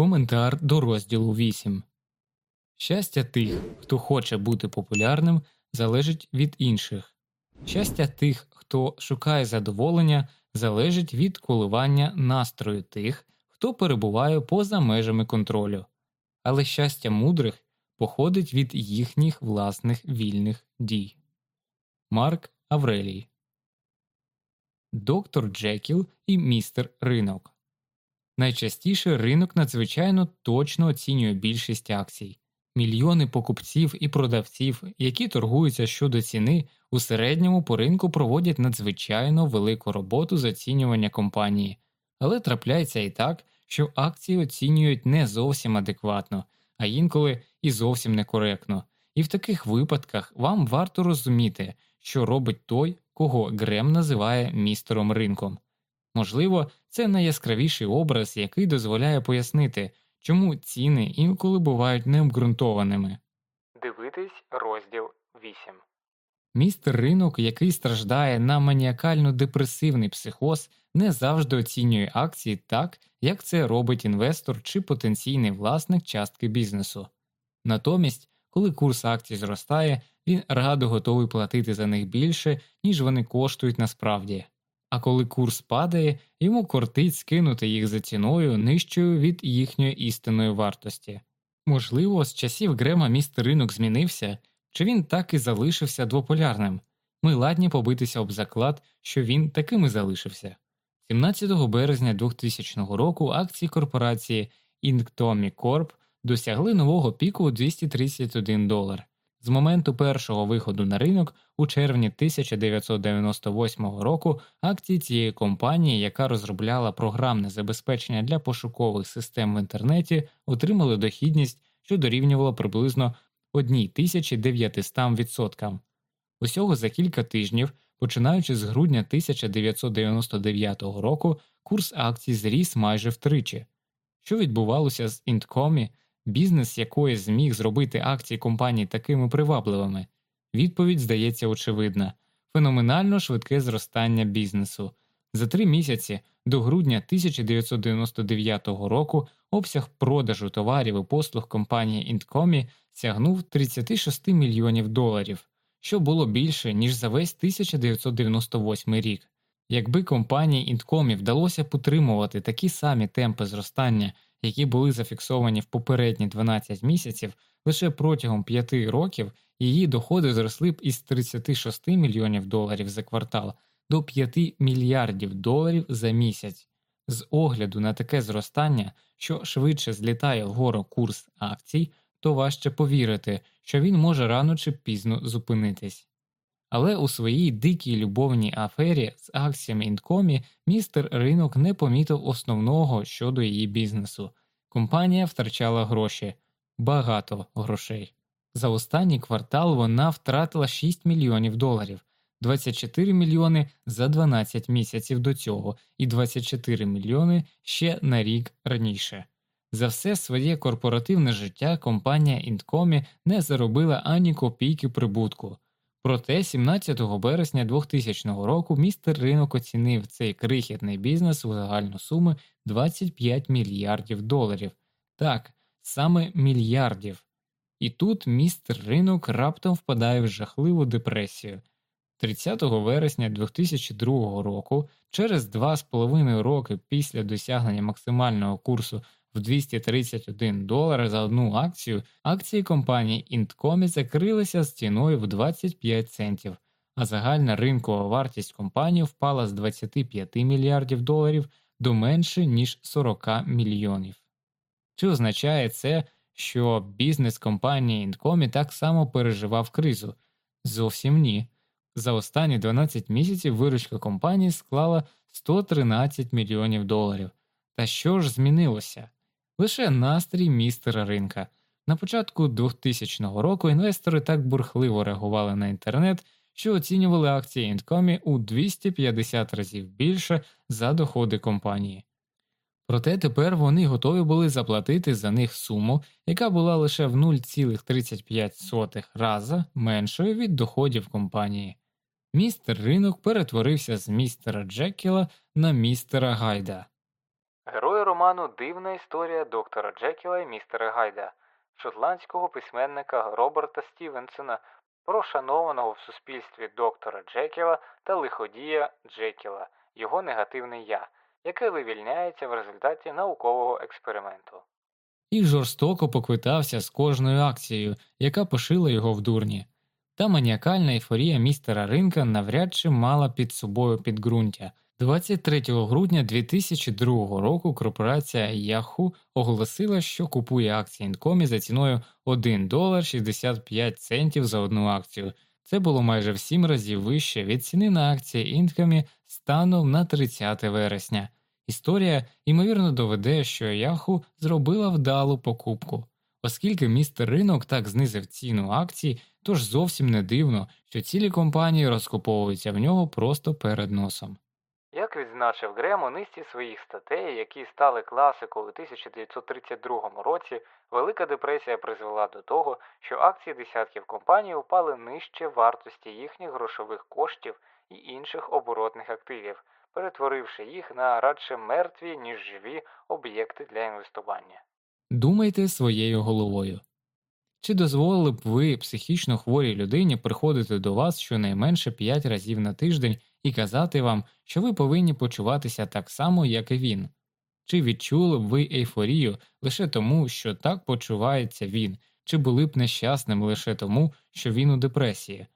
Коментар до розділу 8 Щастя тих, хто хоче бути популярним, залежить від інших. Щастя тих, хто шукає задоволення, залежить від коливання настрою тих, хто перебуває поза межами контролю, але щастя мудрих походить від їхніх власних вільних дій. Марк Аврелій Доктор Джекіл і містер Ринок. Найчастіше ринок надзвичайно точно оцінює більшість акцій. Мільйони покупців і продавців, які торгуються щодо ціни, у середньому по ринку проводять надзвичайно велику роботу з оцінювання компанії, але трапляється і так, що акції оцінюють не зовсім адекватно, а інколи і зовсім некоректно. І в таких випадках вам варто розуміти, що робить той, кого Грем називає містером ринком. Можливо, це найяскравіший образ, який дозволяє пояснити, чому ціни інколи бувають необґрунтованими. Дивитись розділ 8. Містер ринок, який страждає на маніакально депресивний психоз, не завжди оцінює акції так, як це робить інвестор чи потенційний власник частки бізнесу. Натомість, коли курс акцій зростає, він радо готовий платити за них більше, ніж вони коштують насправді. А коли курс падає, йому кортить скинути їх за ціною нижчою від їхньої істинної вартості. Можливо, з часів Грема містер ринок змінився, чи він так і залишився двополярним. Ми ладні побитися об заклад, що він таким і залишився. 17 березня 2000 року акції корпорації Inktomi Corp досягли нового піку у 231 долар. З моменту першого виходу на ринок у червні 1998 року акції цієї компанії, яка розробляла програмне забезпечення для пошукових систем в інтернеті, отримали дохідність, що дорівнювала приблизно 1900%. Усього за кілька тижнів, починаючи з грудня 1999 року, курс акцій зріс майже втричі. Що відбувалося з Інткомі, бізнес якої зміг зробити акції компанії такими привабливими? Відповідь здається очевидна феноменально швидке зростання бізнесу. За три місяці до грудня 1999 року обсяг продажу товарів і послуг компанії Інткомі сягнув 36 мільйонів доларів, що було більше ніж за весь 1998 рік. Якби компанії Інткомі вдалося підтримувати такі самі темпи зростання, які були зафіксовані в попередні 12 місяців, лише протягом 5 років її доходи зросли б із 36 мільйонів доларів за квартал до 5 мільярдів доларів за місяць. З огляду на таке зростання, що швидше злітає вгору курс акцій, то важче повірити, що він може рано чи пізно зупинитись. Але у своїй дикій любовній афері з акціями інкомі містер ринок не помітив основного щодо її бізнесу. Компанія втрачала гроші, багато грошей. За останній квартал вона втратила 6 мільйонів доларів, 24 мільйони за 12 місяців до цього і 24 мільйони ще на рік раніше. За все своє корпоративне життя компанія Інткомі не заробила ані копійки прибутку. Проте 17 березня 2000 року містер ринок оцінив цей крихітний бізнес у загальну суму 25 мільярдів доларів. Так, саме мільярдів. І тут містер ринок раптом впадає в жахливу депресію. 30 вересня 2002 року, через 2,5 роки після досягнення максимального курсу в 231 долар за одну акцію, акції компанії Intcom закрилися з ціною в 25 центів, а загальна ринкова вартість компанії впала з 25 мільярдів доларів до менше ніж 40 мільйонів. Чи означає це, що бізнес компанії Intcom так само переживав кризу? Зовсім ні. За останні 12 місяців виручка компанії склала 113 мільйонів доларів. Та що ж змінилося? Лише настрій містера ринка. На початку 2000 року інвестори так бурхливо реагували на інтернет, що оцінювали акції Інткомі у 250 разів більше за доходи компанії. Проте тепер вони готові були заплатити за них суму, яка була лише в 0,35 раза меншою від доходів компанії. Містер ринок перетворився з містера Джекіла на містера Гайда. Роману Дивна історія доктора Джекіла і містера Гайда, шотландського письменника Роберта Стівенсона, про шанованого в суспільстві доктора Джекіла та лиходія Джекіла, його негативне я, яке вивільняється в результаті наукового експерименту. І жорстоко поквитався з кожною акцією, яка пошила його в дурні. Та маніакальна ейфорія містера Ринка навряд чи мала під собою підґрунтя. 23 грудня 2002 року корпорація Yahoo оголосила, що купує акції Інкомі за ціною 1 долар 65 центів за одну акцію. Це було майже в 7 разів вище від ціни на акції Інкомі станом на 30 вересня. Історія ймовірно доведе, що Yahoo зробила вдалу покупку, оскільки містер ринок так знизив ціну акцій, тож зовсім не дивно, що цілі компанії розкуповуються в нього просто перед носом. Як відзначив Грем у низці своїх статей, які стали класикою у 1932 році, Велика депресія призвела до того, що акції десятків компаній упали нижче вартості їхніх грошових коштів і інших оборотних активів, перетворивши їх на радше мертві, ніж живі об'єкти для інвестування. Думайте своєю головою. Чи дозволили б ви психічно хворій людині приходити до вас щонайменше 5 разів на тиждень і казати вам, що ви повинні почуватися так само, як і він? Чи відчули б ви ейфорію лише тому, що так почувається він, чи були б нещасним лише тому, що він у депресії?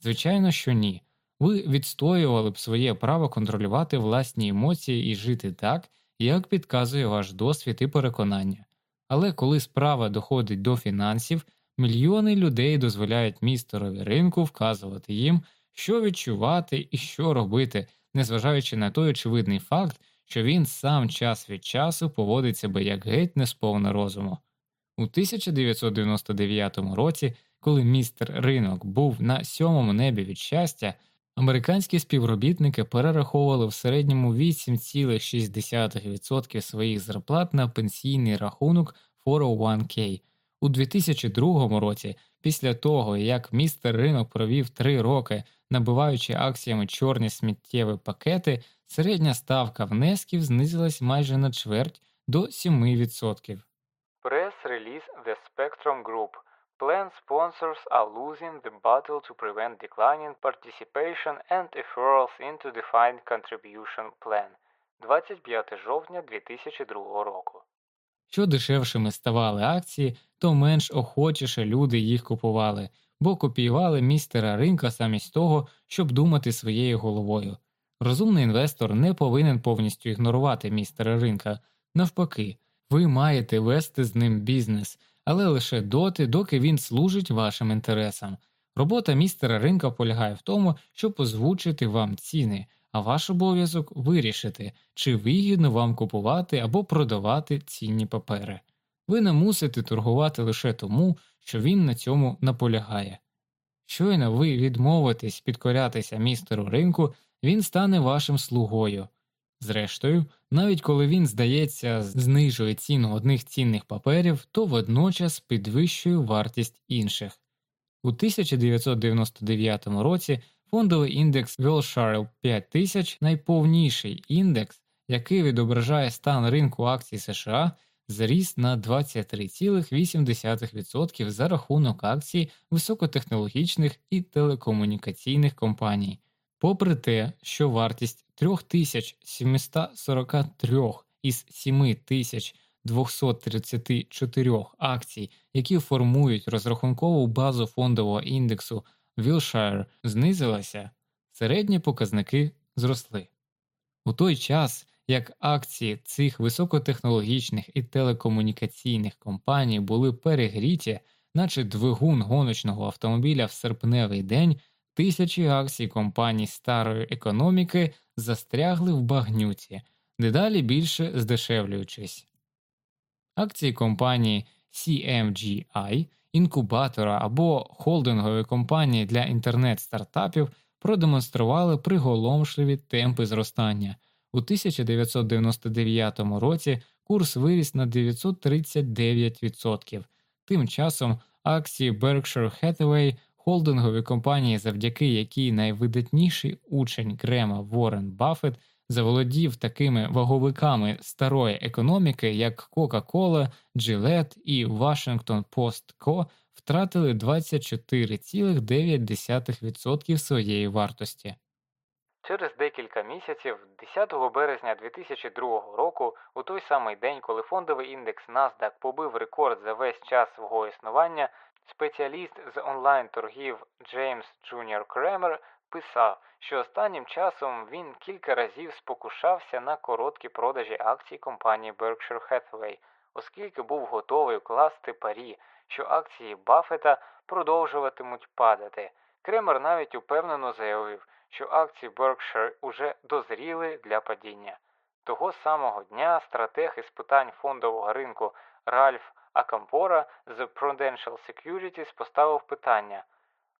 Звичайно, що ні. Ви відстоювали б своє право контролювати власні емоції і жити так, як підказує ваш досвід і переконання. Але коли справа доходить до фінансів, мільйони людей дозволяють містерові ринку вказувати їм, що відчувати і що робити, незважаючи на той очевидний факт, що він сам час від часу поводить себе як геть не сповна розуму. У 1999 році, коли містер ринок був на сьомому небі від щастя, американські співробітники перераховували в середньому 8,6% своїх зарплат на пенсійний рахунок 401k. У 2002 році, після того як містер ринок провів три роки, набиваючи акціями чорні сміттєві пакети, середня ставка внесків знизилась майже на чверть до 7%. Прес-реліз The Spectrum Group Plan sponsors are losing the battle to prevent declining participation and referrals into defined contribution plan 25 жовтня 2002 року. Що дешевшими ставали акції, то менш охочіше люди їх купували, бо копіювали містера ринка замість того, щоб думати своєю головою. Розумний інвестор не повинен повністю ігнорувати містера ринка. Навпаки, ви маєте вести з ним бізнес, але лише доти, доки він служить вашим інтересам. Робота містера ринка полягає в тому, щоб озвучити вам ціни, а ваш обов'язок вирішити, чи вигідно вам купувати або продавати цінні папери. Ви не мусите торгувати лише тому, що він на цьому наполягає. Щойно ви відмовитесь підкорятися містеру ринку, він стане вашим слугою. Зрештою, навіть коли він, здається, знижує ціну одних цінних паперів, то водночас підвищує вартість інших. У 1999 році фондовий індекс Wilshire 5000, найповніший індекс, який відображає стан ринку акцій США, зріс на 23,8% за рахунок акцій високотехнологічних і телекомунікаційних компаній. Попри те, що вартість 3743 із 7234 акцій, які формують розрахункову базу фондового індексу Wilshire, знизилася, середні показники зросли. У той час, як акції цих високотехнологічних і телекомунікаційних компаній були перегріті, наче двигун гоночного автомобіля в серпневий день. Тисячі акцій компаній старої економіки застрягли в багнюці, дедалі більше здешевлюючись. Акції компанії CMGI, інкубатора або холдингової компанії для інтернет-стартапів продемонстрували приголомшливі темпи зростання. У 1999 році курс виріс на 939%. Тим часом акції Berkshire Hathaway холдингові компанії, завдяки якій найвидатніший учень Грема Ворен Баффет заволодів такими ваговиками старої економіки, як Coca-Cola, Gillette і Washington Post Co., втратили 24,9% своєї вартості. Через декілька місяців, 10 березня 2002 року, у той самий день, коли фондовий індекс NASDAQ побив рекорд за весь час свого існування, спеціаліст з онлайн торгів Джеймс Джуніор Кремер писав, що останнім часом він кілька разів спокушався на короткі продажі акцій компанії Berkshire Hathaway, оскільки був готовий укласти парі, що акції Баффета продовжуватимуть падати. Кремер навіть упевнено заявив, що акції Berkshire уже дозріли для падіння. Того самого дня стратег із питань фондового ринку Ральф Акампора з Prudential Securities поставив питання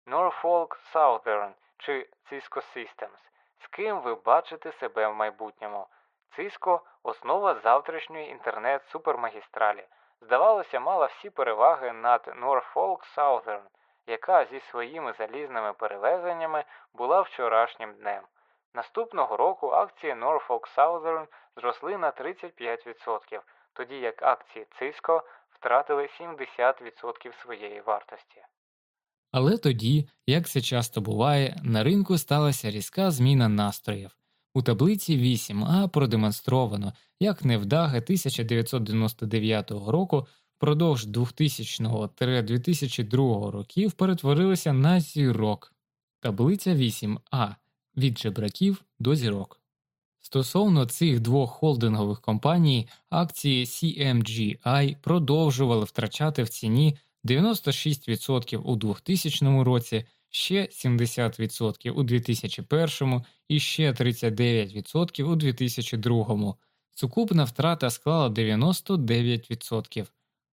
Norfolk Southern чи Cisco Systems. З ким ви бачите себе в майбутньому? Cisco – основа завтрашньої інтернет-супермагістралі. Здавалося, мала всі переваги над Norfolk Southern, яка зі своїми залізними перевезеннями була вчорашнім днем. Наступного року акції Norfolk Southern зросли на 35%, тоді як акції Cisco втратили 70% своєї вартості. Але тоді, як це часто буває, на ринку сталася різка зміна настроїв. У таблиці 8а продемонстровано, як невдаги 1999 року впродовж 2000-2002 років перетворилися на зірок. Таблиця 8а від жебраків до зірок. Стосовно цих двох холдингових компаній, акції CMGI продовжували втрачати в ціні 96% у 2000 році, ще 70% у 2001 і ще 39% у 2002. Сукупна втрата склала 99%.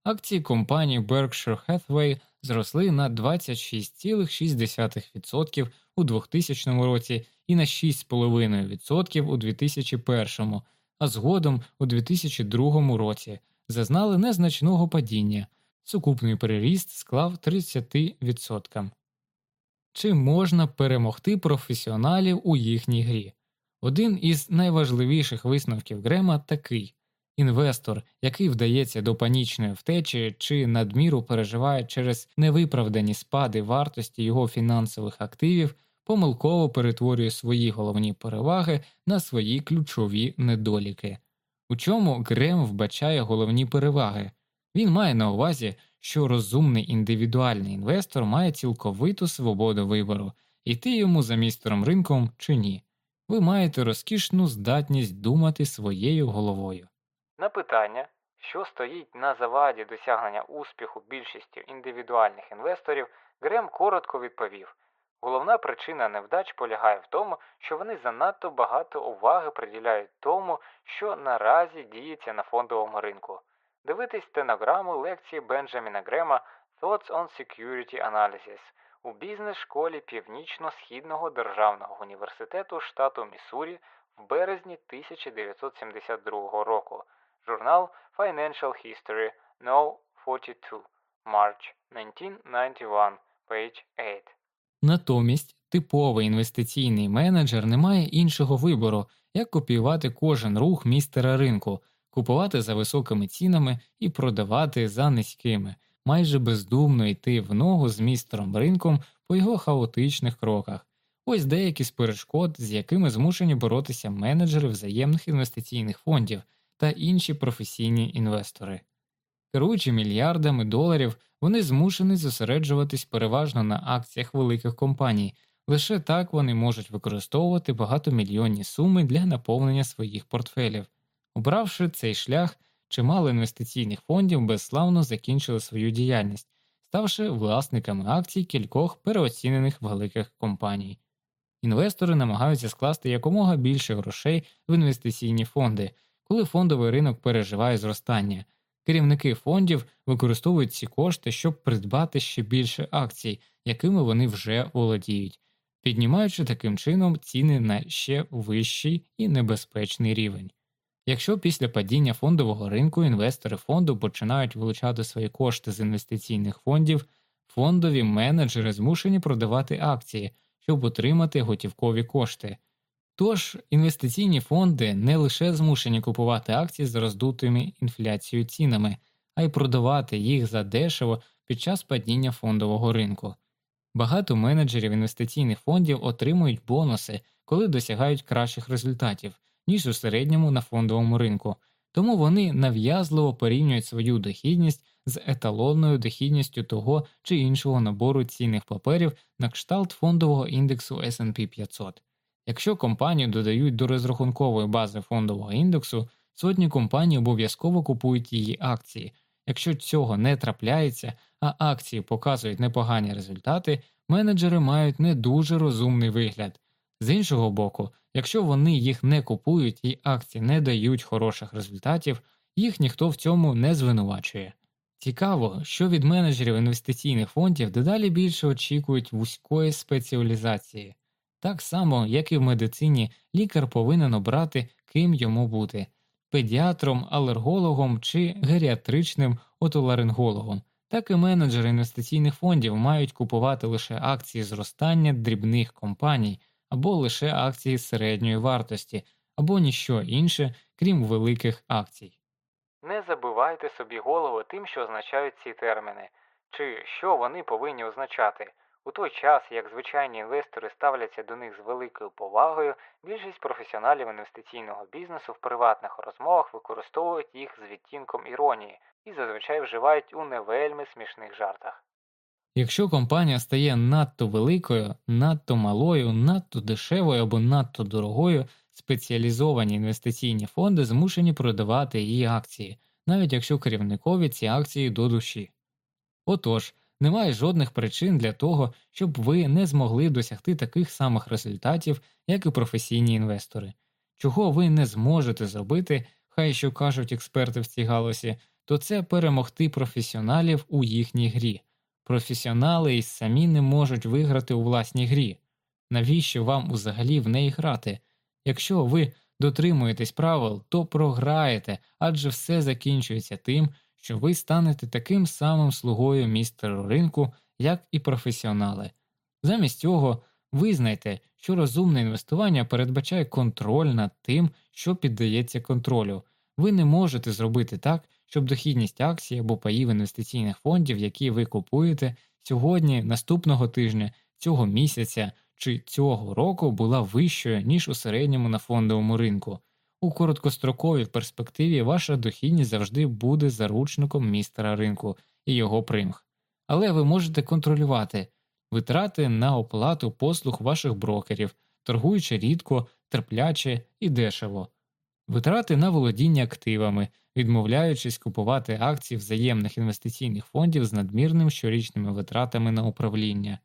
Акції компанії Berkshire Hathaway зросли на 26,6% у 2000 році і на 6,5% у 2001, а згодом у 2002 році зазнали незначного падіння. Сукупний переріст склав 30%. Чи можна перемогти професіоналів у їхній грі? Один із найважливіших висновків Грема такий інвестор, який вдається до панічної втечі чи надміру переживає через невиправдані спади вартості його фінансових активів, помилково перетворює свої головні переваги на свої ключові недоліки. У чому Грем вбачає головні переваги? Він має на увазі, що розумний індивідуальний інвестор має цілковиту свободу вибору, йти йому за містером ринком чи ні. Ви маєте розкішну здатність думати своєю головою. На питання, що стоїть на заваді досягнення успіху більшістю індивідуальних інвесторів, Грем коротко відповів головна причина невдач полягає в тому, що вони занадто багато уваги приділяють тому, що наразі діється на фондовому ринку. Дивитись стенограму лекції Бенджаміна Грема Thoughts on Security Analysis у бізнес-школі Північно-Східного державного університету штату Міссурі в березні 1972 року. Журнал Financial History No 42 March 1991 page 8. Натомість типовий інвестиційний менеджер не має іншого вибору, як копіювати кожен рух містера ринку, купувати за високими цінами і продавати за низькими, майже бездумно йти в ногу з містером ринком по його хаотичних кроках. Ось деякі з перешкод, з якими змушені боротися менеджери взаємних інвестиційних фондів та інші професійні інвестори. Керуючи мільярдами доларів, вони змушені зосереджуватись переважно на акціях великих компаній, лише так вони можуть використовувати багатомільйонні суми для наповнення своїх портфелів. Обравши цей шлях, чимало інвестиційних фондів безславно закінчили свою діяльність, ставши власниками акцій кількох переоцінених великих компаній. Інвестори намагаються скласти якомога більше грошей в інвестиційні фонди, коли фондовий ринок переживає зростання. Керівники фондів використовують ці кошти, щоб придбати ще більше акцій, якими вони вже володіють, піднімаючи таким чином ціни на ще вищий і небезпечний рівень. Якщо після падіння фондового ринку інвестори фонду починають вилучати свої кошти з інвестиційних фондів, фондові менеджери змушені продавати акції, щоб отримати готівкові кошти. Тож інвестиційні фонди не лише змушені купувати акції з роздутими інфляцією цінами, а й продавати їх за дешево під час падіння фондового ринку. Багато менеджерів інвестиційних фондів отримують бонуси, коли досягають кращих результатів, ніж у середньому на фондовому ринку, тому вони нав'язливо порівнюють свою дохідність з еталонною дохідністю того чи іншого набору цінних паперів на кшталт фондового індексу SP 500. Якщо компанію додають до розрахункової бази фондового індексу, сотні компаній обов'язково купують її акції. Якщо цього не трапляється, а акції показують непогані результати, менеджери мають не дуже розумний вигляд. З іншого боку, якщо вони їх не купують і акції не дають хороших результатів, їх ніхто в цьому не звинувачує. Цікаво, що від менеджерів інвестиційних фондів дедалі більше очікують вузької спеціалізації. Так само, як і в медицині, лікар повинен обрати, ким йому бути педіатром, алергологом чи геріатричним отоларингологом, так і менеджери інвестиційних фондів мають купувати лише акції зростання дрібних компаній або лише акції середньої вартості, або ніщо інше, крім великих акцій. Не забивайте собі голову тим, що означають ці терміни, чи що вони повинні означати. У той час, як звичайні інвестори ставляться до них з великою повагою, більшість професіоналів інвестиційного бізнесу в приватних розмовах використовують їх з відтінком іронії і зазвичай вживають у не вельми смішних жартах. Якщо компанія стає надто великою, надто малою, надто дешевою або надто дорогою, спеціалізовані інвестиційні фонди змушені продавати її акції, навіть якщо керівникові ці акції до душі. Отож, немає жодних причин для того, щоб ви не змогли досягти таких самих результатів, як і професійні інвестори. Чого ви не зможете зробити, хай що кажуть експерти в цій галузі, то це перемогти професіоналів у їхній грі. Професіонали й самі не можуть виграти у власній грі. Навіщо вам взагалі в неї грати? Якщо ви дотримуєтесь правил, то програєте, адже все закінчується тим, що ви станете таким самим слугою містеру ринку, як і професіонали. Замість цього визнайте, що розумне інвестування передбачає контроль над тим, що піддається контролю. Ви не можете зробити так, щоб дохідність акцій або паїв інвестиційних фондів, які ви купуєте сьогодні, наступного тижня, цього місяця чи цього року була вищою, ніж у середньому на фондовому ринку. У короткостроковій перспективі ваша дохідність завжди буде заручником містера ринку і його примх. Але ви можете контролювати витрати на оплату послуг ваших брокерів, торгуючи рідко, терпляче і дешево, витрати на володіння активами, відмовляючись купувати акції взаємних інвестиційних фондів з надмірними щорічними витратами на управління,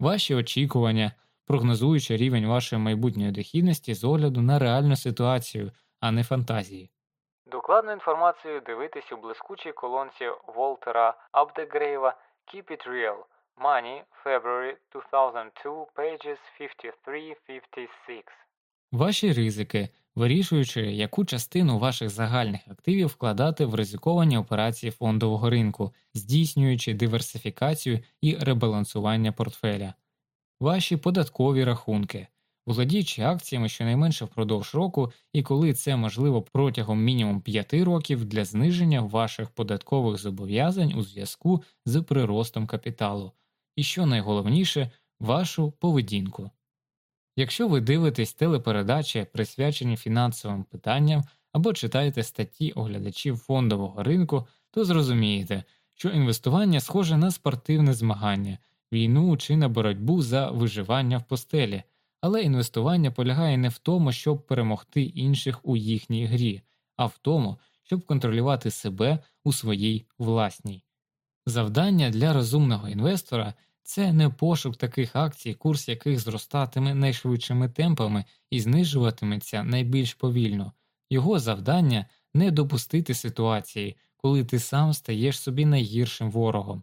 ваші очікування прогнозуючи рівень вашої майбутньої дохідності з огляду на реальну ситуацію, а не фантазії. Докладну інформацію дивитись у блискучій колонці Волтера Абдегрейва Keep It Real Money February 2002 pages 53-56. Ваші ризики, вирішуючи, яку частину ваших загальних активів вкладати в ризиковані операції фондового ринку, здійснюючи диверсифікацію і ребалансування портфеля. Ваші податкові рахунки, володіючи акціями щонайменше впродовж року, і коли це можливо протягом мінімум 5 років для зниження ваших податкових зобов'язань у зв'язку з приростом капіталу, і що найголовніше, вашу поведінку. Якщо ви дивитесь телепередачі, присвячені фінансовим питанням або читаєте статті оглядачів фондового ринку, то зрозумієте, що інвестування схоже на спортивне змагання, війну чи на боротьбу за виживання в постелі, але інвестування полягає не в тому, щоб перемогти інших у їхній грі, а в тому, щоб контролювати себе у своїй власній. Завдання для розумного інвестора це не пошук таких акцій, курс яких зростатиме найшвидшими темпами і знижуватиметься найбільш повільно. Його завдання не допустити ситуації, коли ти сам стаєш собі найгіршим ворогом.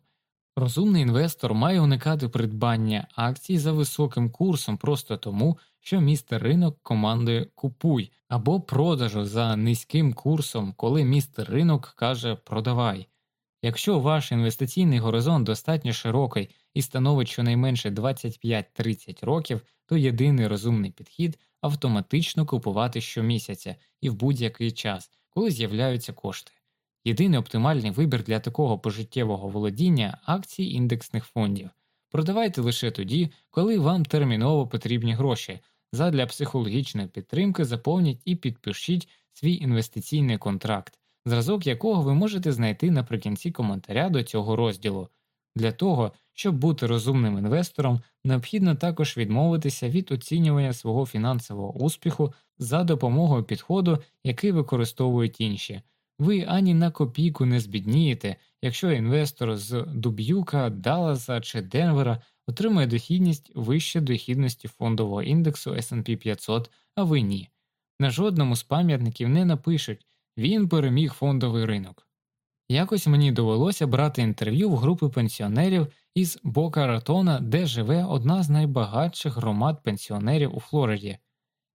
Розумний інвестор має уникати придбання акцій за високим курсом просто тому, що містер ринок командує купуй або продажу за низьким курсом, коли містер ринок каже продавай. Якщо ваш інвестиційний горизонт достатньо широкий і становить щонайменше 25-30 років, то єдиний розумний підхід автоматично купувати щомісяця і в будь-який час, коли з'являються кошти. Єдиний оптимальний вибір для такого пожиттєвого володіння акції індексних фондів. Продавайте лише тоді, коли вам терміново потрібні гроші. Задля психологічної підтримки заповніть і підпишіть свій інвестиційний контракт, зразок якого ви можете знайти наприкінці коментаря до цього розділу. Для того, щоб бути розумним інвестором, необхідно також відмовитися від оцінювання свого фінансового успіху за допомогою підходу, який використовують інші. Ви ані на копійку не збіднієте, якщо інвестор з Дуб'юка, Далласа чи Денвера отримує дохідність вище дохідності фондового індексу SP 500, а ви ні. На жодному з пам'ятників не напишуть він переміг фондовий ринок. Якось мені довелося брати інтерв'ю в групи пенсіонерів із Бока Ратона, де живе одна з найбагатших громад пенсіонерів у Флориді.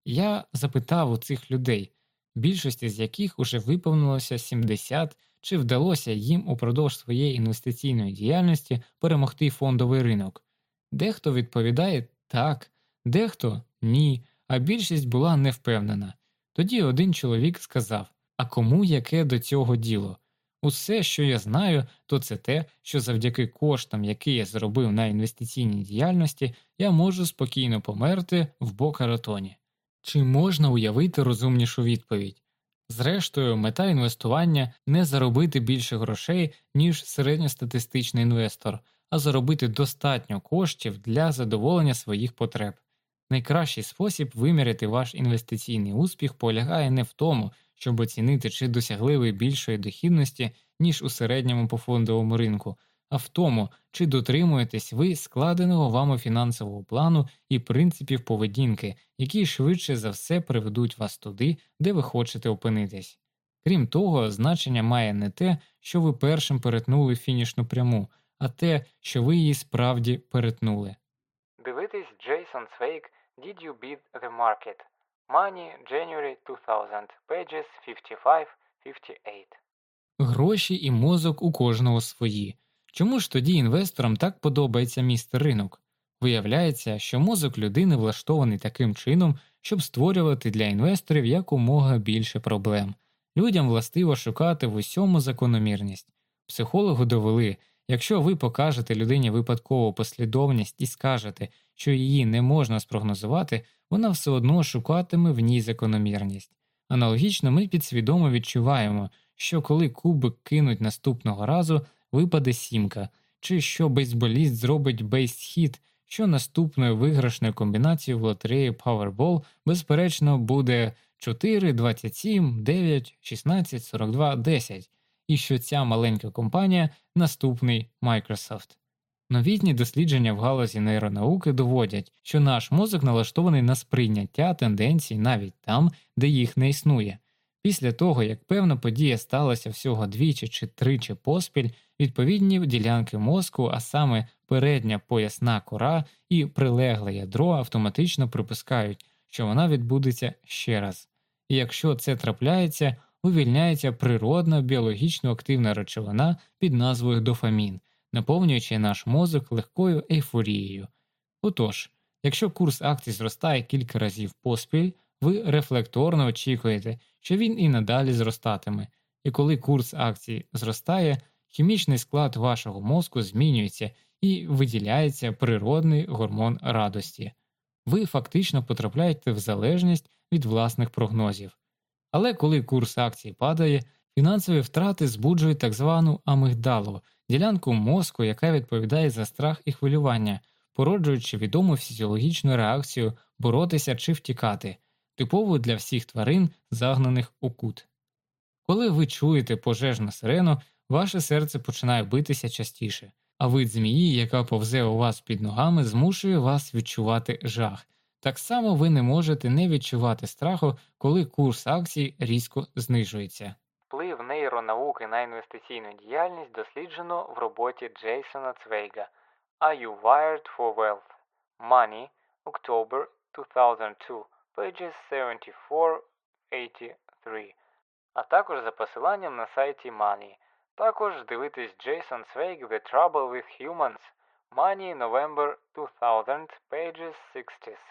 Я запитав у цих людей, більшості з яких уже виповнилося 70, чи вдалося їм упродовж своєї інвестиційної діяльності перемогти фондовий ринок. Дехто відповідає так, дехто ні, а більшість була невпевнена. Тоді один чоловік сказав А кому яке до цього діло? Усе, що я знаю, то це те, що завдяки коштам, які я зробив на інвестиційній діяльності, я можу спокійно померти в Бокаратоні. Чи можна уявити розумнішу відповідь? Зрештою, мета інвестування не заробити більше грошей, ніж середньостатистичний інвестор, а заробити достатньо коштів для задоволення своїх потреб. Найкращий спосіб виміряти ваш інвестиційний успіх полягає не в тому, щоб оцінити, чи досягли ви більшої дохідності, ніж у середньому по фондовому ринку, а в тому, чи дотримуєтесь ви складеного вами фінансового плану і принципів поведінки, які швидше за все приведуть вас туди, де ви хочете опинитись. Крім того, значення має не те, що ви першим перетнули фінішну пряму, а те, що ви її справді перетнули. Дивитись Джейсон Свейк Did You Beat the Market? Money, January 2000, pages 55-58. Гроші і мозок у кожного свої. Чому ж тоді інвесторам так подобається містер ринок? Виявляється, що мозок людини влаштований таким чином, щоб створювати для інвесторів якомога більше проблем. Людям властиво шукати в усьому закономірність. Психологи довели, якщо ви покажете людині випадкову послідовність і скажете, що її не можна спрогнозувати, вона все одно шукатиме в ній закономірність. Аналогічно ми підсвідомо відчуваємо, що коли кубик кинуть наступного разу, випаде сімка, чи що бейсболіст зробить бейс-хіт, що наступною виграшною комбінацією в лотереї Powerball, безперечно, буде 4, 27, 9, 16, 42, 10, і що ця маленька компанія наступний Microsoft. Новітні дослідження в галузі нейронауки доводять, що наш мозок налаштований на сприйняття тенденцій навіть там, де їх не існує. Після того, як певна подія сталася всього двічі чи тричі поспіль, відповідні ділянки мозку, а саме передня поясна кора і прилегле ядро автоматично припускають, що вона відбудеться ще раз. І якщо це трапляється, увільняється природна біологічно активна речовина під назвою дофамін наповнюючи наш мозок легкою ейфорією. Отож, якщо курс акцій зростає кілька разів поспіль, ви рефлекторно очікуєте, що він і надалі зростатиме, і коли курс акцій зростає, хімічний склад вашого мозку змінюється і виділяється природний гормон радості. Ви фактично потрапляєте в залежність від власних прогнозів. Але коли курс акцій падає, фінансові втрати збуджують так звану амигдалу, ділянку мозку, яка відповідає за страх і хвилювання, породжуючи відому фізіологічну реакцію боротися чи втікати, типову для всіх тварин, загнаних у кут. Коли ви чуєте пожежну сирену, ваше серце починає битися частіше, а вид змії, яка повзе у вас під ногами, змушує вас відчувати жах. Так само ви не можете не відчувати страху, коли курс акцій різко знижується. Вплив нейронауки на інвестиційну діяльність досліджено в роботі Джейсона Цвейга Are You Wired for Wealth? Money, October 2002, pages 74-83, а також за посиланням на сайті Money. Також дивитись Джейсон Цвейг The Trouble with Humans Money November 2000, pages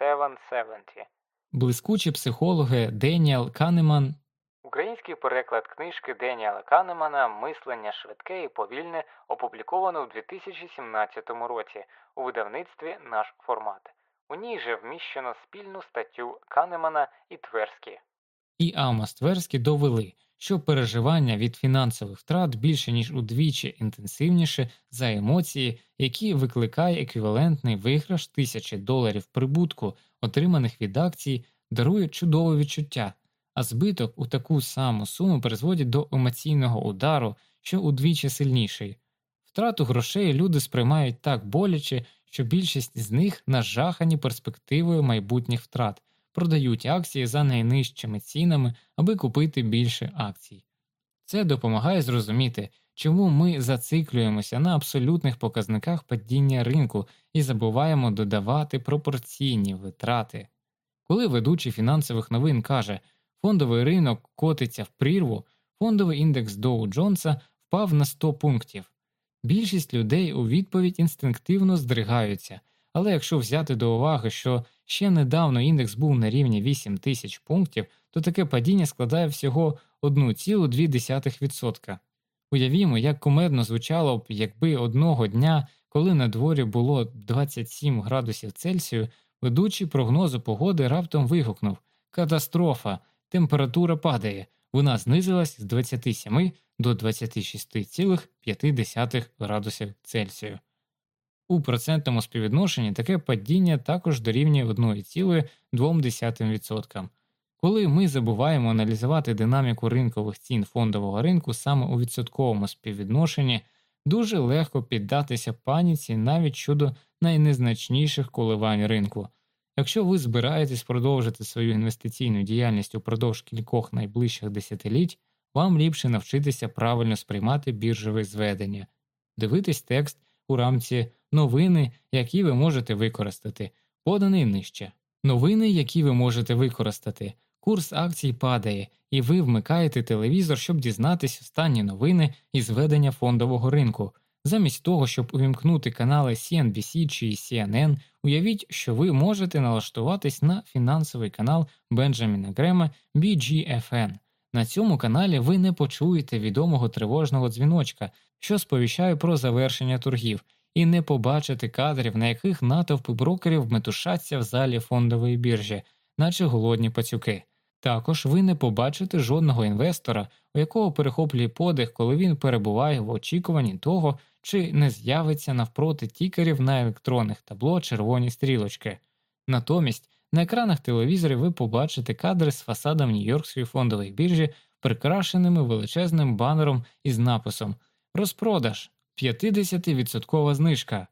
67-70. Блискучі психологи Деніел Канеман Український переклад книжки Деніела Канемана Мислення швидке і повільне опубліковано у 2017 році у видавництві Наш формат. У ній же вміщено спільну статтю Канемана і Тверські. і Амос Тверський довели, що переживання від фінансових втрат більше ніж удвічі інтенсивніше за емоції, які викликає еквівалентний виграш тисячі доларів прибутку, отриманих від акцій, дарує чудове відчуття, а збиток у таку саму суму призводить до емоційного удару, що удвічі сильніший. Втрату грошей люди сприймають так боляче, що більшість з них нажахані перспективою майбутніх втрат, продають акції за найнижчими цінами, аби купити більше акцій. Це допомагає зрозуміти, чому ми зациклюємося на абсолютних показниках падіння ринку і забуваємо додавати пропорційні витрати. Коли ведучий фінансових новин каже, фондовий ринок котиться в прірву, фондовий індекс Доу Джонса впав на 100 пунктів. Більшість людей у відповідь інстинктивно здригаються, але якщо взяти до уваги, що ще недавно індекс був на рівні 8 тисяч пунктів, то таке падіння складає всього 1,2%. Уявімо, як кумедно звучало б, якби одного дня, коли на дворі було 27 градусів Цельсію, ведучий прогнозу погоди раптом вигукнув Катастрофа! Температура падає, вона знизилась з 27 до 26,5 градусів Цельсію. У процентному співвідношенні таке падіння також дорівнює 1,2%. Коли ми забуваємо аналізувати динаміку ринкових цін фондового ринку саме у відсотковому співвідношенні, дуже легко піддатися паніці навіть щодо найнезначніших коливань ринку. Якщо ви збираєтесь продовжити свою інвестиційну діяльність упродовж кількох найближчих десятиліть, вам ліпше навчитися правильно сприймати біржове зведення, дивитись текст у рамці новини, які ви можете використати, поданий нижче. Новини, які ви можете використати. Курс акцій падає, і ви вмикаєте телевізор, щоб дізнатися останні новини і зведення фондового ринку. Замість того, щоб увімкнути канали CNBC чи CNN, уявіть, що ви можете налаштуватись на фінансовий канал Бенджаміна Грема BGFN. На цьому каналі ви не почуєте відомого тривожного дзвіночка, що сповіщає про завершення торгів, і не побачите кадрів, на яких натовпи брокерів метушаться в залі фондової біржі, наче голодні пацюки. Також ви не побачите жодного інвестора, у якого перехоплює подих, коли він перебуває в очікуванні того, чи не з'явиться навпроти тікерів на електронних табло червоні стрілочки. Натомість на екранах телевізорів ви побачите кадри з фасадом Нью-Йоркської фондової біржі, прикрашеними величезним банером із написом Розпродаж 50% знижка.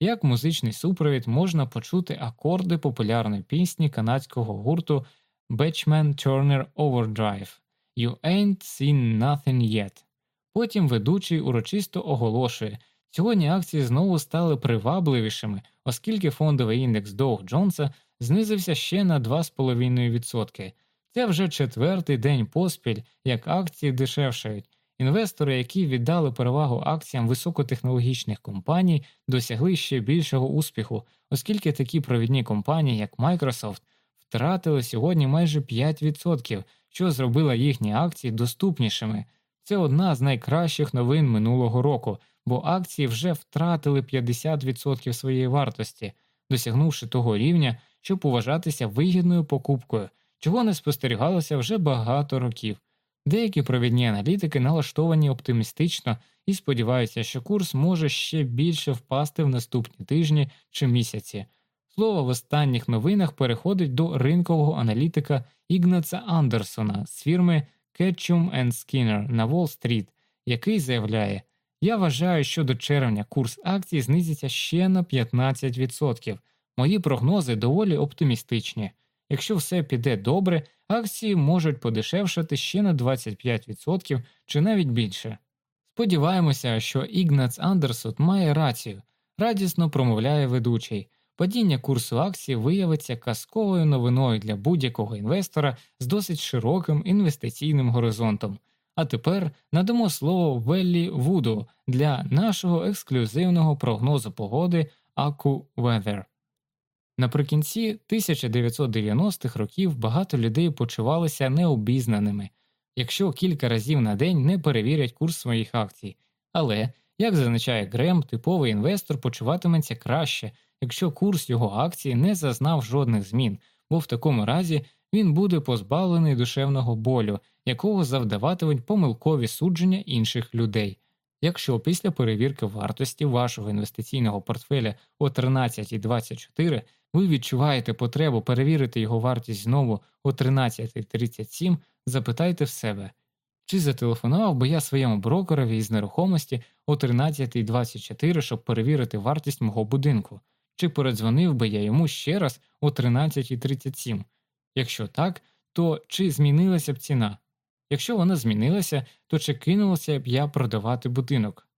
Як музичний супровід можна почути акорди популярної пісні канадського гурту Batchman Turner Overdrive You ain't seen nothing yet. Потім ведучий урочисто оголошує, сьогодні акції знову стали привабливішими, оскільки фондовий індекс Dow Джонса знизився ще на 2,5%. Це вже четвертий день поспіль, як акції дешевшають. Інвестори, які віддали перевагу акціям високотехнологічних компаній, досягли ще більшого успіху, оскільки такі провідні компанії, як Microsoft, втратили сьогодні майже 5%, що зробило їхні акції доступнішими. Це одна з найкращих новин минулого року, бо акції вже втратили 50% своєї вартості, досягнувши того рівня, щоб вважатися вигідною покупкою, чого не спостерігалося вже багато років. Деякі провідні аналітики налаштовані оптимістично і сподіваються, що курс може ще більше впасти в наступні тижні чи місяці. Слово в останніх новинах переходить до ринкового аналітика Ігнаца Андерсона з фірми Ketchum Skinner на Уолл-стріт, який заявляє, я вважаю, що до червня курс акцій знизиться ще на 15%. Мої прогнози доволі оптимістичні. Якщо все піде добре, акції можуть подешевшати ще на 25% чи навіть більше. Сподіваємося, що Ігнац Андерсон має рацію, радісно промовляє ведучий. Падіння курсу акцій виявиться казковою новиною для будь-якого інвестора з досить широким інвестиційним горизонтом. А тепер надамо слово Веллі Вуду для нашого ексклюзивного прогнозу погоди AccuWeather. Наприкінці 1990-х років багато людей почувалися необізнаними, якщо кілька разів на день не перевірять курс своїх акцій. Але, як зазначає Грем, типовий інвестор почуватиметься краще, якщо курс його акцій не зазнав жодних змін, бо в такому разі він буде позбавлений душевного болю, якого завдаватимуть помилкові судження інших людей. Якщо після перевірки вартості вашого інвестиційного портфеля о 13.24 ви відчуваєте потребу перевірити його вартість знову о 13.37, запитайте в себе, чи зателефонував би я своєму брокерові із нерухомості о 13.24, щоб перевірити вартість мого будинку, чи передзвонив би я йому ще раз о 13.37? Якщо так, то чи змінилася б ціна? Якщо вона змінилася, то чи кинулося б я продавати будинок?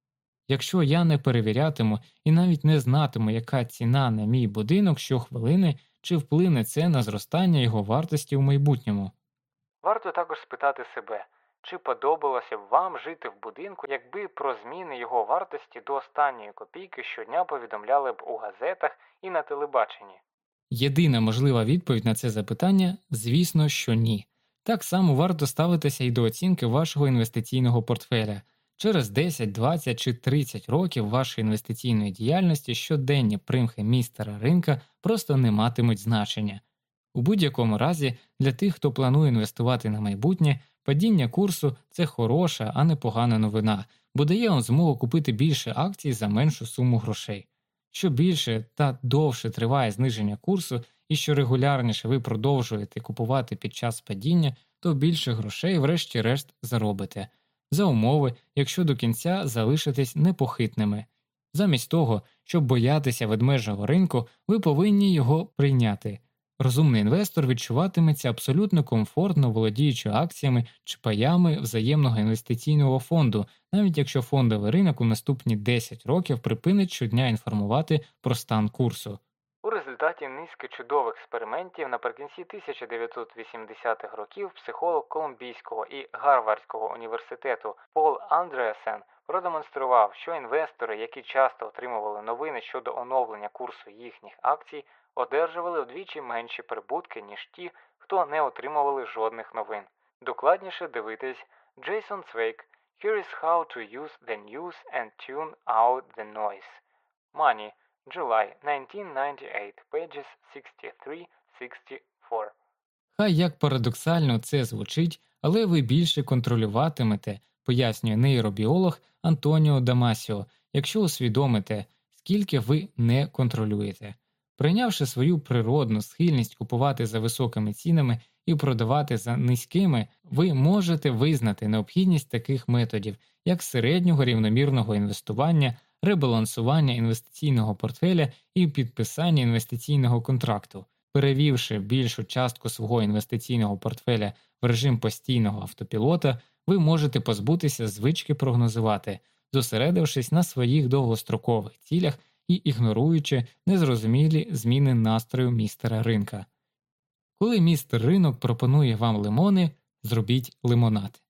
Якщо я не перевірятиму і навіть не знатиму, яка ціна на мій будинок щохвилини, чи вплине це на зростання його вартості в майбутньому? Варто також спитати себе, чи подобалося б вам жити в будинку, якби про зміни його вартості до останньої копійки щодня повідомляли б у газетах і на телебаченні? Єдина можлива відповідь на це запитання звісно, що ні. Так само варто ставитися і до оцінки вашого інвестиційного портфеля. Через 10, 20 чи 30 років вашої інвестиційної діяльності щоденні примхи містера ринка просто не матимуть значення. У будь-якому разі, для тих, хто планує інвестувати на майбутнє, падіння курсу це хороша, а не погана новина, бо дає вам змогу купити більше акцій за меншу суму грошей. Що більше та довше триває зниження курсу, і що регулярніше ви продовжуєте купувати під час падіння, то більше грошей, врешті-решт, заробите, за умови, якщо до кінця залишитесь непохитними. Замість того, щоб боятися ведмежого ринку, ви повинні його прийняти. Розумний інвестор відчуватиметься абсолютно комфортно володіючи акціями чи паями взаємного інвестиційного фонду, навіть якщо фондовий ринок у наступні 10 років припинить щодня інформувати про стан курсу. У результаті низки чудових експериментів наприкінці 1980-х років психолог Колумбійського і Гарвардського університету Пол Андреасен продемонстрував, що інвестори, які часто отримували новини щодо оновлення курсу їхніх акцій, одержували вдвічі менші прибутки, ніж ті, хто не отримували жодних новин. Докладніше дивитись Джейсон Цвейк Here is how to use the news and tune out the noise. Money. July 1998, pages 63-64. Хай як парадоксально це звучить, але ви більше контролюватимете, пояснює нейробіолог Антоніо Дамасіо, якщо усвідомите, скільки ви не контролюєте. Прийнявши свою природну схильність купувати за високими цінами і продавати за низькими, ви можете визнати необхідність таких методів, як середнього рівномірного інвестування, ребалансування інвестиційного портфеля і підписання інвестиційного контракту. Перевівши більшу частку свого інвестиційного портфеля в режим постійного автопілота, ви можете позбутися звички прогнозувати, зосередившись на своїх довгострокових цілях і ігноруючи незрозумілі зміни настрою містера ринка. Коли містер ринок пропонує вам лимони, зробіть лимонад.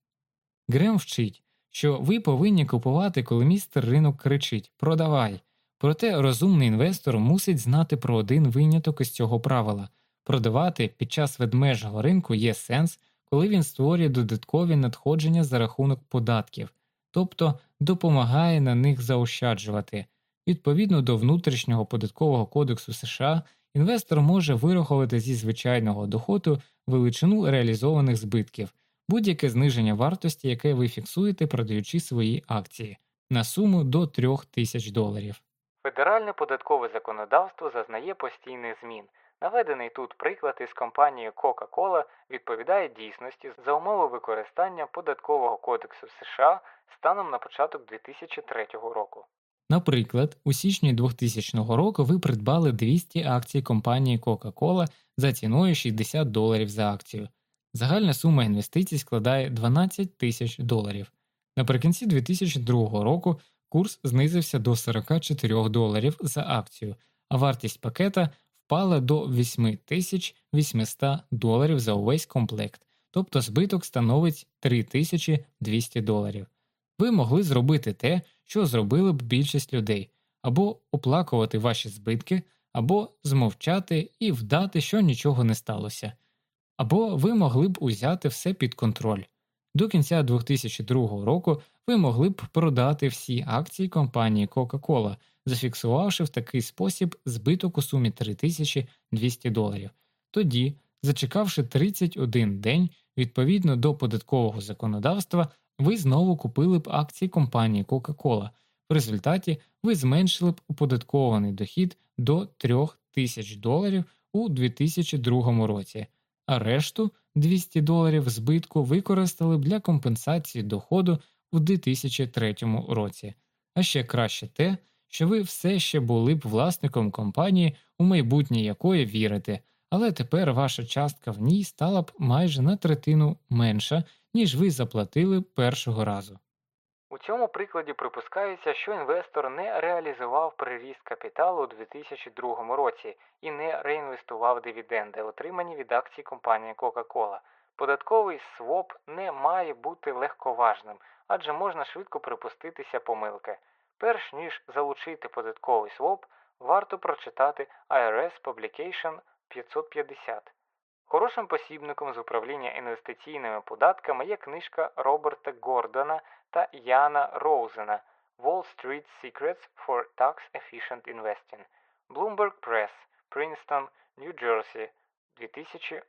Грем вчить, що ви повинні купувати, коли містер ринок кричить Продавай. Проте розумний інвестор мусить знати про один виняток із цього правила продавати під час ведмежого ринку є сенс, коли він створює додаткові надходження за рахунок податків, тобто допомагає на них заощаджувати. Відповідно до внутрішнього податкового кодексу США, інвестор може вирахувати зі звичайного доходу величину реалізованих збитків, будь-яке зниження вартості, яке ви фіксуєте, продаючи свої акції, на суму до 3 тисяч доларів. Федеральне податкове законодавство зазнає постійних змін. Наведений тут приклад із компанією Coca-Cola відповідає дійсності за умови використання податкового кодексу США станом на початок 2003 року. Наприклад, у січні 2000 року ви придбали 200 акцій компанії Coca-Cola за ціною 60 доларів за акцію. Загальна сума інвестицій складає 12 тисяч доларів. Наприкінці 2002 року курс знизився до 44 доларів за акцію, а вартість пакета впала до 8800 доларів за увесь комплект, тобто збиток становить 3200 доларів. Ви могли зробити те, що зробили б більшість людей, або оплакувати ваші збитки, або змовчати і вдати, що нічого не сталося, або ви могли б узяти все під контроль. До кінця 2002 року ви могли б продати всі акції компанії Coca-Cola, зафіксувавши в такий спосіб збиток у сумі 3200 доларів. Тоді, зачекавши 31 день відповідно до податкового законодавства, ви знову купили б акції компанії Coca-Cola. В результаті ви зменшили б оподаткований дохід до 3000 доларів у 2002 році, а решту 200 доларів збитку використали б для компенсації доходу у 2003 році. А ще краще те, що ви все ще були б власником компанії, у майбутнє якої вірите, але тепер ваша частка в ній стала б майже на третину менша, ніж ви заплатили першого разу. У цьому прикладі припускається, що інвестор не реалізував приріст капіталу у 2002 році і не реінвестував дивіденди, отримані від акцій компанії Coca-Cola. Податковий своп не має бути легковажним, адже можна швидко припуститися помилки. Перш ніж залучити податковий своп, варто прочитати IRS Publication 550. Хорошим посібником з управління інвестиційними податками є книжка Роберта Гордона та Яна Роузена Wall Street Secrets for Tax Efficient Investing Bloomberg Press, Princeton, Нью-Джерсі 2001.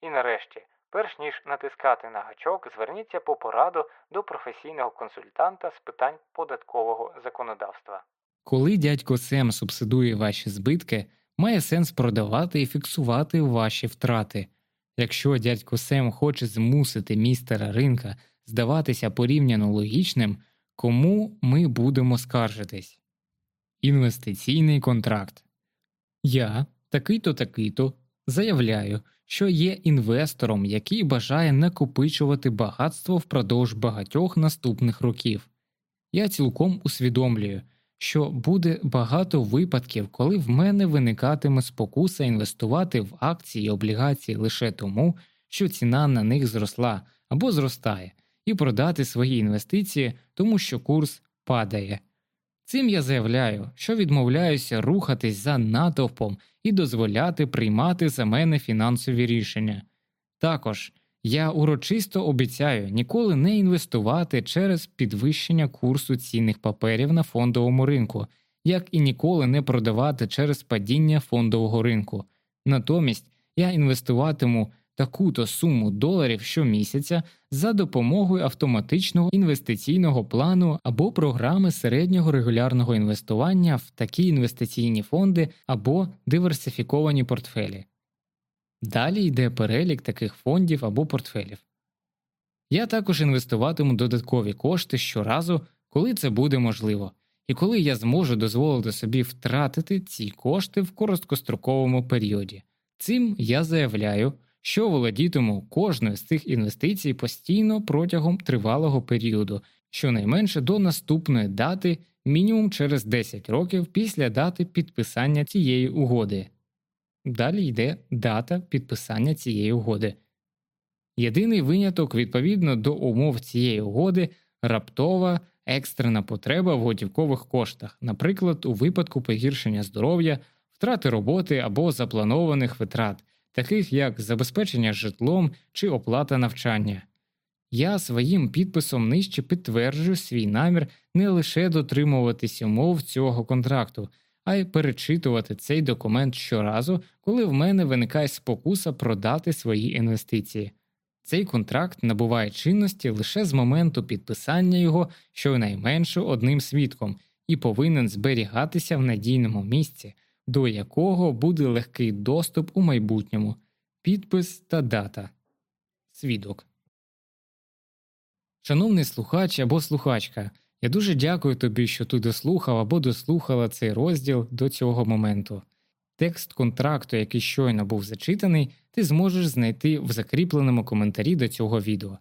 І нарешті, перш ніж натискати на гачок, зверніться по пораду до професійного консультанта з питань податкового законодавства. Коли дядько Сем субсидує ваші збитки, має сенс продавати і фіксувати ваші втрати. Якщо дядько Сем хоче змусити містера ринка здаватися порівняно логічним, кому ми будемо скаржитись. Інвестиційний контракт Я такий то такий то заявляю, що є інвестором, який бажає накопичувати багатство впродовж багатьох наступних років. Я цілком усвідомлюю, що буде багато випадків, коли в мене виникатиме спокуса інвестувати в акції і облігації лише тому, що ціна на них зросла або зростає, і продати свої інвестиції, тому що курс падає. Цим я заявляю, що відмовляюся рухатись за натовпом і дозволяти приймати за мене фінансові рішення. Також я урочисто обіцяю ніколи не інвестувати через підвищення курсу цінних паперів на фондовому ринку, як і ніколи не продавати через падіння фондового ринку. Натомість я інвестуватиму таку-то суму доларів щомісяця за допомогою автоматичного інвестиційного плану або програми середнього регулярного інвестування в такі інвестиційні фонди або диверсифіковані портфелі. Далі йде перелік таких фондів або портфелів. Я також інвестуватиму додаткові кошти щоразу, коли це буде можливо, і коли я зможу дозволити собі втратити ці кошти в короткостроковому періоді. Цим я заявляю, що володітиму кожною з цих інвестицій постійно протягом тривалого періоду, щонайменше до наступної дати, мінімум через 10 років після дати підписання цієї угоди. Далі йде дата підписання цієї угоди. Єдиний виняток відповідно до умов цієї угоди раптова екстрена потреба в готівкових коштах, наприклад, у випадку погіршення здоров'я, втрати роботи або запланованих витрат, таких як забезпечення житлом чи оплата навчання. Я своїм підписом нижче підтверджую свій намір не лише дотримуватись умов цього контракту, а й перечитувати цей документ щоразу, коли в мене виникає спокуса продати свої інвестиції. Цей контракт набуває чинності лише з моменту підписання його щонайменше одним свідком і повинен зберігатися в надійному місці, до якого буде легкий доступ у майбутньому, підпис та дата. Свідок. Шановний слухач або слухачка. Я дуже дякую тобі, що ти дослухав або дослухала цей розділ до цього моменту. Текст контракту, який щойно був зачитаний, ти зможеш знайти в закріпленому коментарі до цього відео.